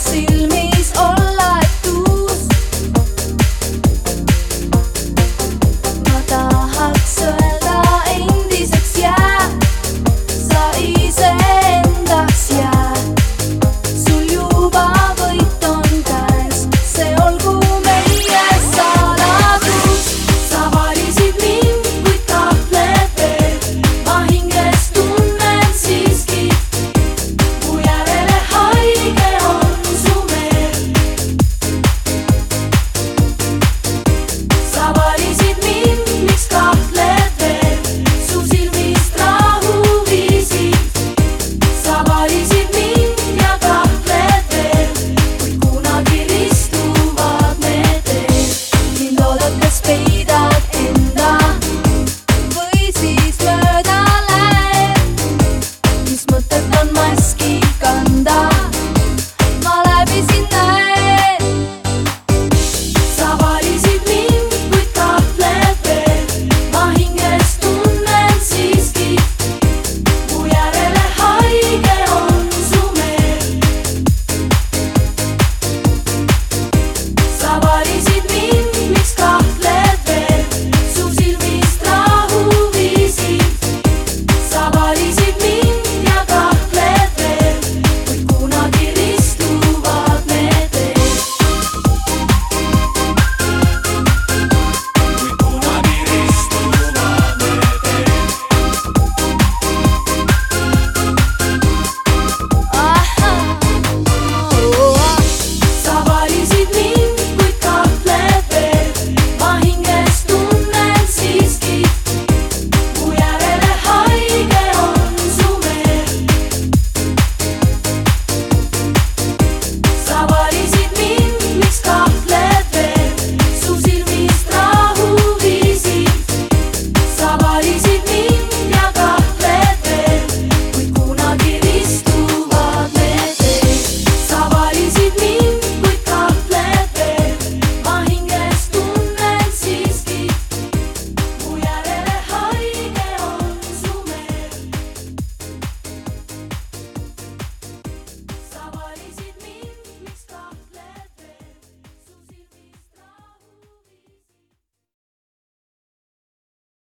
see